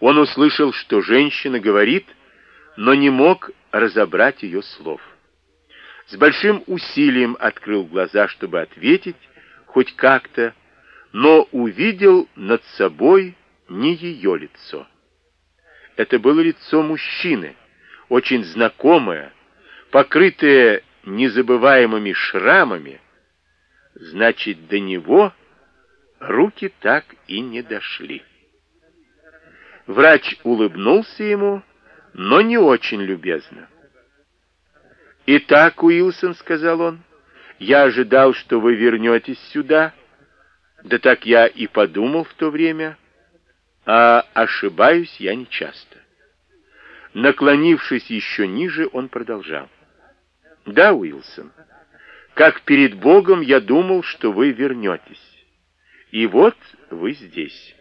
Он услышал, что женщина говорит, но не мог разобрать ее слов. С большим усилием открыл глаза, чтобы ответить, хоть как-то, но увидел над собой не ее лицо. Это было лицо мужчины, очень знакомое, покрытое незабываемыми шрамами. Значит, до него руки так и не дошли. Врач улыбнулся ему, но не очень любезно. «Итак, Уилсон», — сказал он, — «я ожидал, что вы вернетесь сюда. Да так я и подумал в то время, а ошибаюсь я нечасто». Наклонившись еще ниже, он продолжал. «Да, Уилсон, как перед Богом я думал, что вы вернетесь. И вот вы здесь».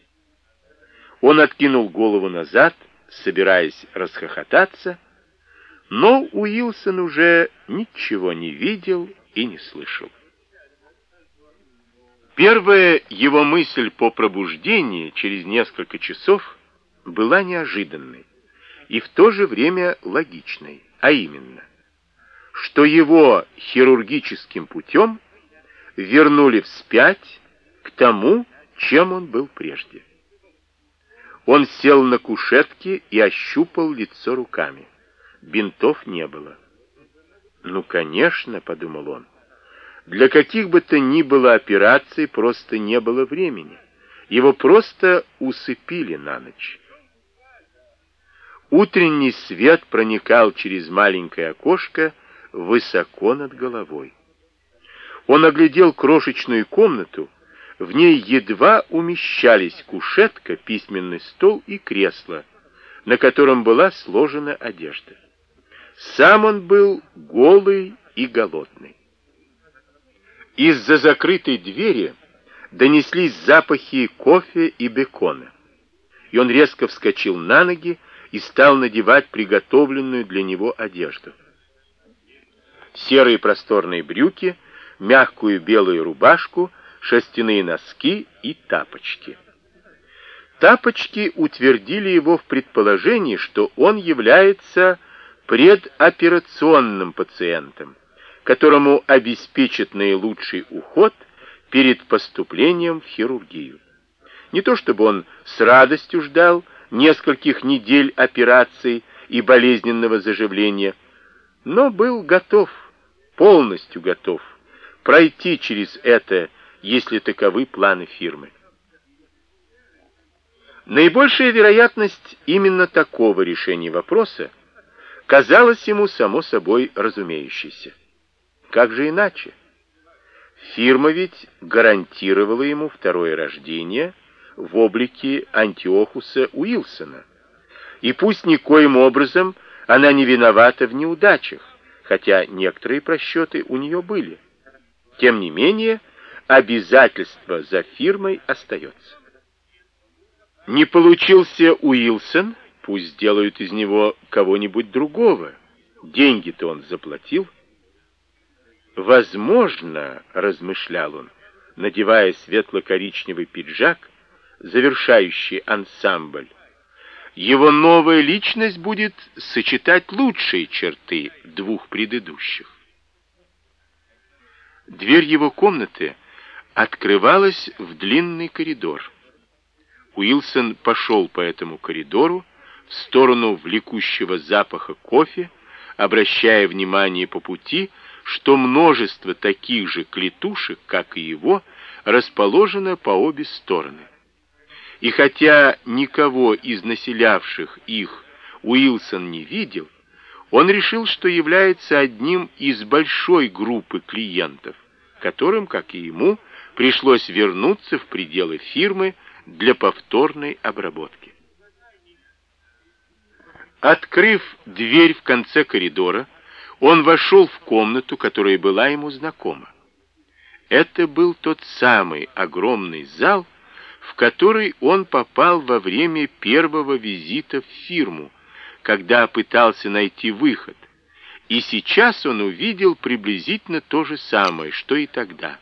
Он откинул голову назад, собираясь расхохотаться, но Уилсон уже ничего не видел и не слышал. Первая его мысль по пробуждении через несколько часов была неожиданной и в то же время логичной, а именно, что его хирургическим путем вернули вспять к тому, чем он был прежде. Он сел на кушетке и ощупал лицо руками. Бинтов не было. «Ну, конечно», — подумал он, — «для каких бы то ни было операций просто не было времени. Его просто усыпили на ночь». Утренний свет проникал через маленькое окошко высоко над головой. Он оглядел крошечную комнату, в ней едва умещались кушетка, письменный стол и кресло, на котором была сложена одежда. Сам он был голый и голодный. Из-за закрытой двери донеслись запахи кофе и бекона. И он резко вскочил на ноги и стал надевать приготовленную для него одежду. Серые просторные брюки, мягкую белую рубашку — шерстяные носки и тапочки. Тапочки утвердили его в предположении, что он является предоперационным пациентом, которому обеспечат наилучший уход перед поступлением в хирургию. Не то чтобы он с радостью ждал нескольких недель операций и болезненного заживления, но был готов, полностью готов, пройти через это если таковы планы фирмы. Наибольшая вероятность именно такого решения вопроса казалась ему само собой разумеющейся. Как же иначе? Фирма ведь гарантировала ему второе рождение в облике Антиохуса Уилсона. И пусть никоим образом она не виновата в неудачах, хотя некоторые просчеты у нее были. Тем не менее, обязательство за фирмой остается. Не получился Уилсон, пусть сделают из него кого-нибудь другого. Деньги-то он заплатил. Возможно, размышлял он, надевая светло-коричневый пиджак, завершающий ансамбль, его новая личность будет сочетать лучшие черты двух предыдущих. Дверь его комнаты — открывалась в длинный коридор. Уилсон пошел по этому коридору в сторону влекущего запаха кофе, обращая внимание по пути, что множество таких же клетушек, как и его, расположено по обе стороны. И хотя никого из населявших их Уилсон не видел, он решил, что является одним из большой группы клиентов, которым, как и ему, пришлось вернуться в пределы фирмы для повторной обработки. Открыв дверь в конце коридора, он вошел в комнату, которая была ему знакома. Это был тот самый огромный зал, в который он попал во время первого визита в фирму, когда пытался найти выход. И сейчас он увидел приблизительно то же самое, что и тогда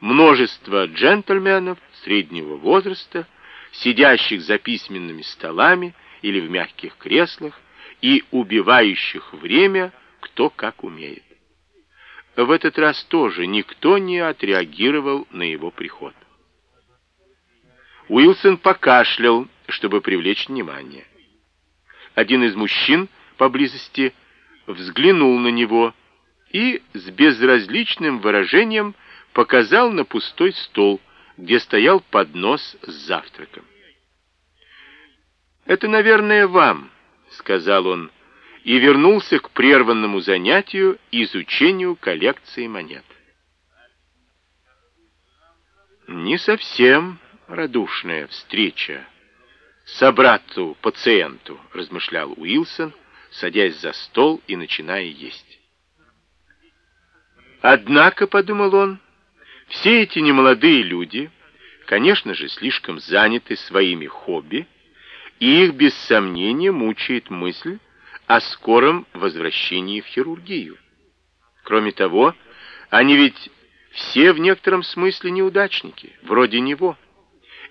множество джентльменов среднего возраста сидящих за письменными столами или в мягких креслах и убивающих время кто как умеет. В этот раз тоже никто не отреагировал на его приход. Уилсон покашлял, чтобы привлечь внимание. Один из мужчин поблизости взглянул на него и с безразличным выражением показал на пустой стол, где стоял поднос с завтраком. «Это, наверное, вам», — сказал он, и вернулся к прерванному занятию изучению коллекции монет. Не совсем радушная встреча собрату-пациенту, размышлял Уилсон, садясь за стол и начиная есть. Однако, подумал он, все эти немолодые люди, конечно же, слишком заняты своими хобби, и их без сомнения мучает мысль о скором возвращении в хирургию. Кроме того, они ведь все в некотором смысле неудачники, вроде него.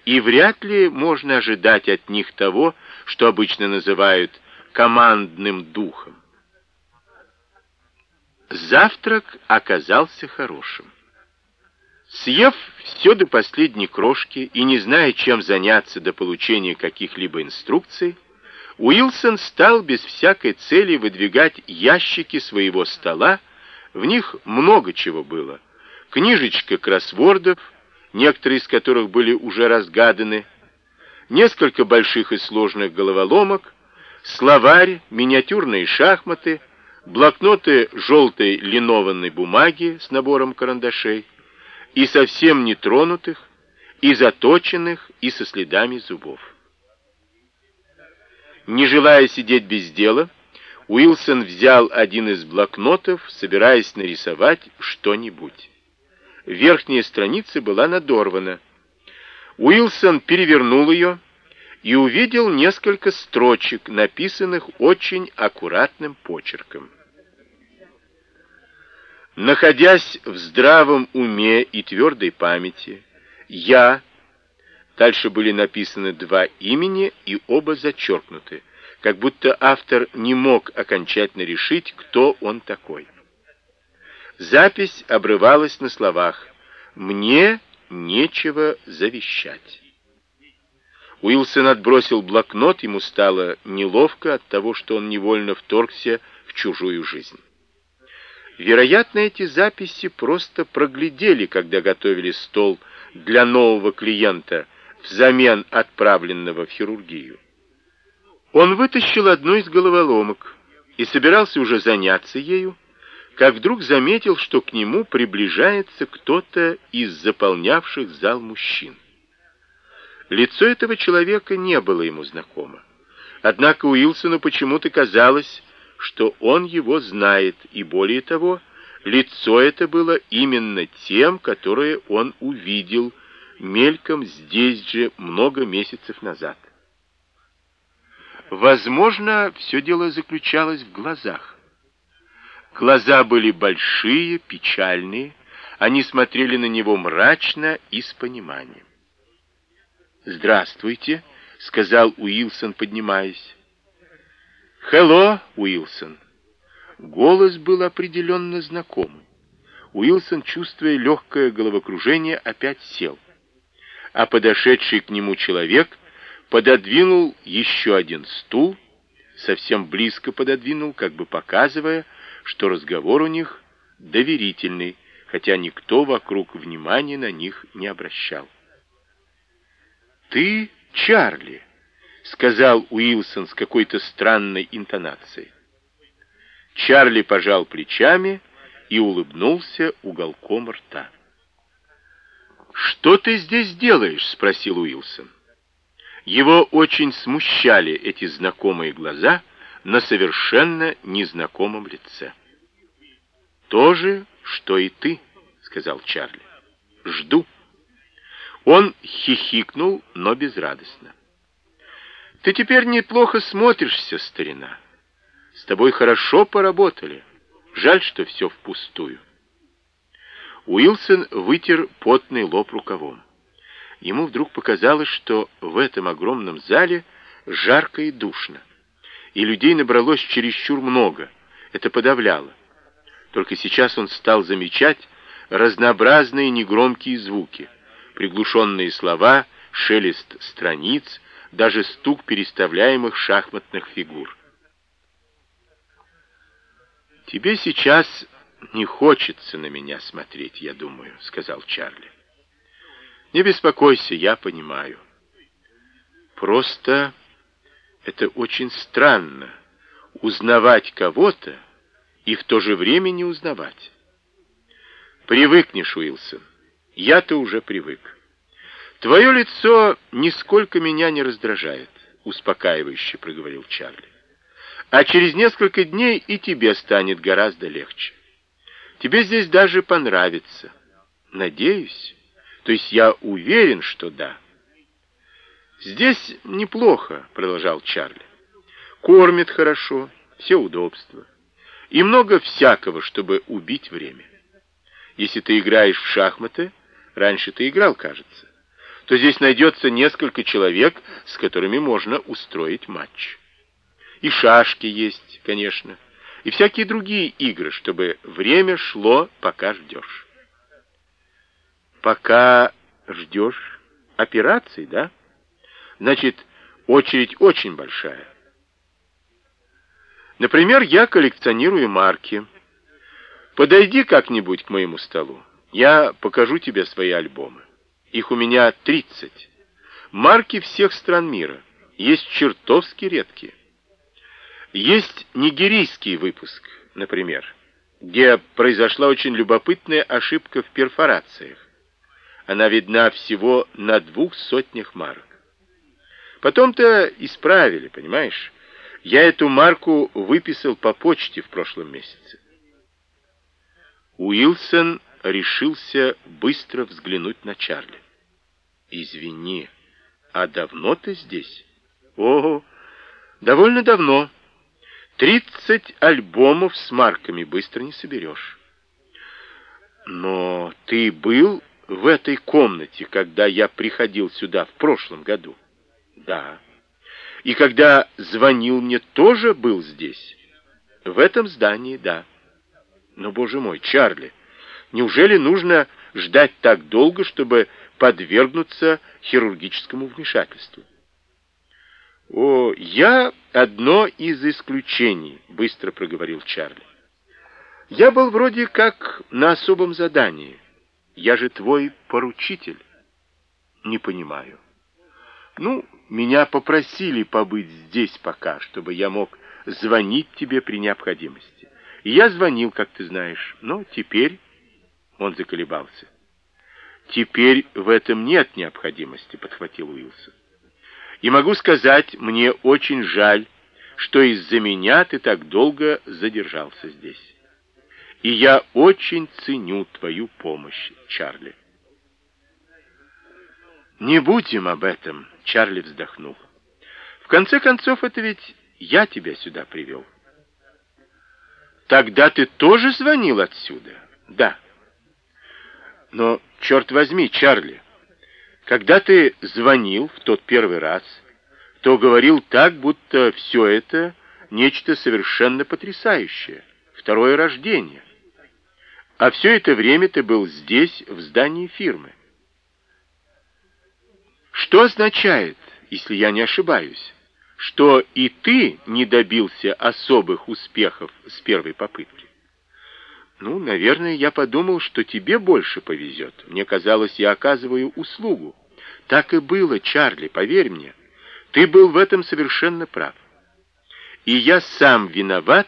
И вряд ли можно ожидать от них того, что обычно называют командным духом. Завтрак оказался хорошим. Съев все до последней крошки и не зная, чем заняться до получения каких-либо инструкций, Уилсон стал без всякой цели выдвигать ящики своего стола, в них много чего было. Книжечка кроссвордов, некоторые из которых были уже разгаданы, несколько больших и сложных головоломок, словарь, миниатюрные шахматы, блокноты желтой линованной бумаги с набором карандашей и совсем нетронутых, и заточенных, и со следами зубов. Не желая сидеть без дела, Уилсон взял один из блокнотов, собираясь нарисовать что-нибудь верхняя страница была надорвана. Уилсон перевернул ее и увидел несколько строчек, написанных очень аккуратным почерком. Находясь в здравом уме и твердой памяти, я... Дальше были написаны два имени и оба зачеркнуты, как будто автор не мог окончательно решить, кто он такой. Запись обрывалась на словах «Мне нечего завещать». Уилсон отбросил блокнот, ему стало неловко от того, что он невольно вторгся в чужую жизнь. Вероятно, эти записи просто проглядели, когда готовили стол для нового клиента взамен отправленного в хирургию. Он вытащил одну из головоломок и собирался уже заняться ею, как вдруг заметил, что к нему приближается кто-то из заполнявших зал мужчин. Лицо этого человека не было ему знакомо. Однако Уилсону почему-то казалось, что он его знает, и более того, лицо это было именно тем, которое он увидел мельком здесь же много месяцев назад. Возможно, все дело заключалось в глазах. Глаза были большие, печальные, они смотрели на него мрачно и с пониманием. «Здравствуйте», — сказал Уилсон, поднимаясь. «Хелло, Уилсон». Голос был определенно знакомый. Уилсон, чувствуя легкое головокружение, опять сел. А подошедший к нему человек пододвинул еще один стул, совсем близко пододвинул, как бы показывая, что разговор у них доверительный, хотя никто вокруг внимания на них не обращал. «Ты Чарли», — сказал Уилсон с какой-то странной интонацией. Чарли пожал плечами и улыбнулся уголком рта. «Что ты здесь делаешь?» — спросил Уилсон. Его очень смущали эти знакомые глаза — на совершенно незнакомом лице. «То же, что и ты», — сказал Чарли. «Жду». Он хихикнул, но безрадостно. «Ты теперь неплохо смотришься, старина. С тобой хорошо поработали. Жаль, что все впустую». Уилсон вытер потный лоб рукавом. ему вдруг показалось, что в этом огромном зале жарко и душно, и людей набралось чересчур много. Это подавляло. Только сейчас он стал замечать разнообразные негромкие звуки, приглушенные слова, шелест страниц, даже стук переставляемых шахматных фигур. «Тебе сейчас не хочется на меня смотреть, я думаю», — сказал Чарли. «Не беспокойся, я понимаю. Просто это очень странно — узнавать кого-то и в то же время не узнавать. Привыкнешь, Уилсон. Я-то уже привык. Твое лицо нисколько меня не раздражает, успокаивающе проговорил Чарли. А через несколько дней и тебе станет гораздо легче. Тебе здесь даже понравится. Надеюсь. То есть я уверен, что да. Здесь неплохо, продолжал Чарли. Кормят хорошо, все удобства. И много всякого, чтобы убить время. Если ты играешь в шахматы, раньше ты играл, кажется, то здесь найдется несколько человек, с которыми можно устроить матч. И шашки есть, конечно, и всякие другие игры, чтобы время шло, пока ждешь. Пока ждешь операции, да? Значит, очередь очень большая. Например, я коллекционирую марки. Подойди как-нибудь к моему столу. Я покажу тебе свои альбомы. Их у меня 30. Марки всех стран мира. Есть чертовски редкие. Есть нигерийский выпуск, например, где произошла очень любопытная ошибка в перфорациях. Она видна всего на двух сотнях марок. Потом-то исправили, понимаешь? Я эту марку выписал по почте в прошлом месяце. Уилсон решился быстро взглянуть на Чарли. «Извини, а давно ты здесь?» «Ого, довольно давно. Тридцать альбомов с марками быстро не соберешь». «Но ты был в этой комнате, когда я приходил сюда в прошлом году?» «Да». «И когда звонил мне, тоже был здесь?» «В этом здании, да». Но, боже мой, Чарли, неужели нужно ждать так долго, чтобы подвергнуться хирургическому вмешательству? «О, я одно из исключений», — быстро проговорил Чарли. «Я был вроде как на особом задании. Я же твой поручитель». «Не понимаю». «Ну, меня попросили побыть здесь пока, чтобы я мог звонить тебе при необходимости. И я звонил, как ты знаешь, но теперь...» Он заколебался. «Теперь в этом нет необходимости», — подхватил Уилсон. «И могу сказать, мне очень жаль, что из-за меня ты так долго задержался здесь. И я очень ценю твою помощь, Чарли». «Не будем об этом», — Чарли вздохнул. «В конце концов, это ведь я тебя сюда привел». Тогда ты тоже звонил отсюда? Да. Но, черт возьми, Чарли, когда ты звонил в тот первый раз, то говорил так, будто все это нечто совершенно потрясающее, второе рождение. А все это время ты был здесь, в здании фирмы. Что означает, если я не ошибаюсь, что и ты не добился особых успехов с первой попытки. Ну, наверное, я подумал, что тебе больше повезет. Мне казалось, я оказываю услугу. Так и было, Чарли, поверь мне. Ты был в этом совершенно прав. И я сам виноват,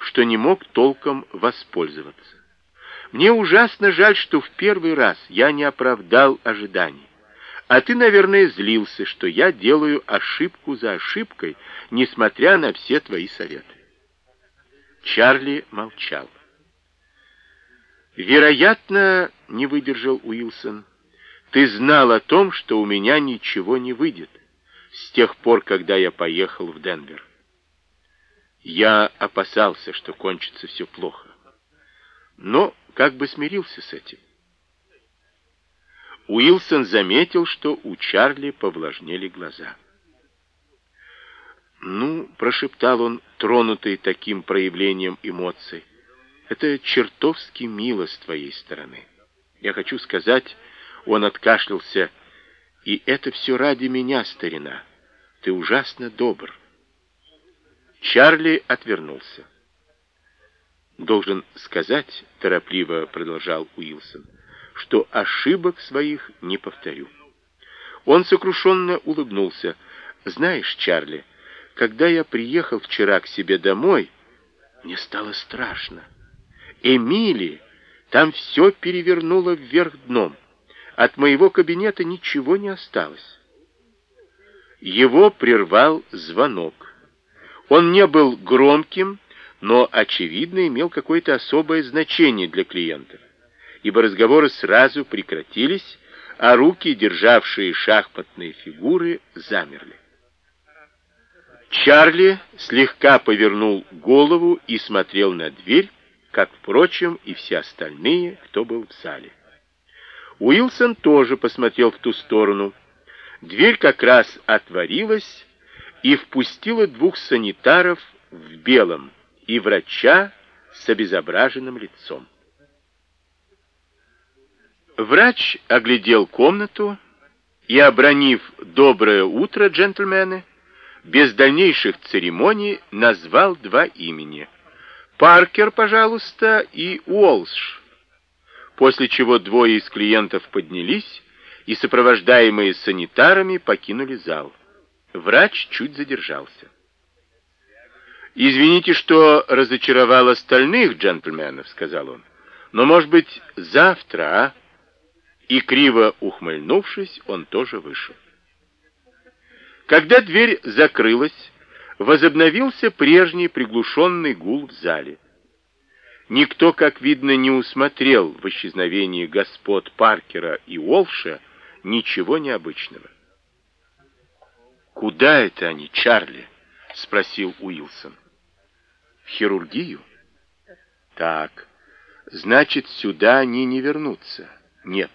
что не мог толком воспользоваться. Мне ужасно жаль, что в первый раз я не оправдал ожиданий. А ты, наверное, злился, что я делаю ошибку за ошибкой, несмотря на все твои советы. Чарли молчал. Вероятно, не выдержал Уилсон, ты знал о том, что у меня ничего не выйдет с тех пор, когда я поехал в Денвер. Я опасался, что кончится все плохо, но как бы смирился с этим. Уилсон заметил, что у Чарли повлажнели глаза. «Ну», — прошептал он, тронутый таким проявлением эмоций, — «это чертовски мило с твоей стороны. Я хочу сказать...» — он откашлялся, — «и это все ради меня, старина. Ты ужасно добр». Чарли отвернулся. «Должен сказать», — торопливо продолжал Уилсон, — «что ошибок своих не повторю». Он сокрушенно улыбнулся. «Знаешь, Чарли, когда я приехал вчера к себе домой, мне стало страшно. Эмили, там все перевернуло вверх дном. От моего кабинета ничего не осталось». Его прервал звонок. Он не был громким, но, очевидно, имел какое-то особое значение для клиентов, ибо разговоры сразу прекратились, а руки, державшие шахматные фигуры, замерли. Чарли слегка повернул голову и смотрел на дверь, как, впрочем, и все остальные, кто был в зале. Уилсон тоже посмотрел в ту сторону. Дверь как раз отворилась и впустила двух санитаров в белом, и врача с обезображенным лицом. Врач оглядел комнату и, обронив «доброе утро, джентльмены», без дальнейших церемоний назвал два имени. Паркер, пожалуйста, и Уолш. После чего двое из клиентов поднялись и, сопровождаемые санитарами, покинули зал. Врач чуть задержался. «Извините, что разочаровал остальных джентльменов», — сказал он. «Но, может быть, завтра, а?» И, криво ухмыльнувшись, он тоже вышел. Когда дверь закрылась, возобновился прежний приглушенный гул в зале. Никто, как видно, не усмотрел в исчезновении господ Паркера и Уолша ничего необычного. «Куда это они, Чарли?» — спросил Уилсон. В хирургию? Так, значит, сюда они не вернутся. Нет.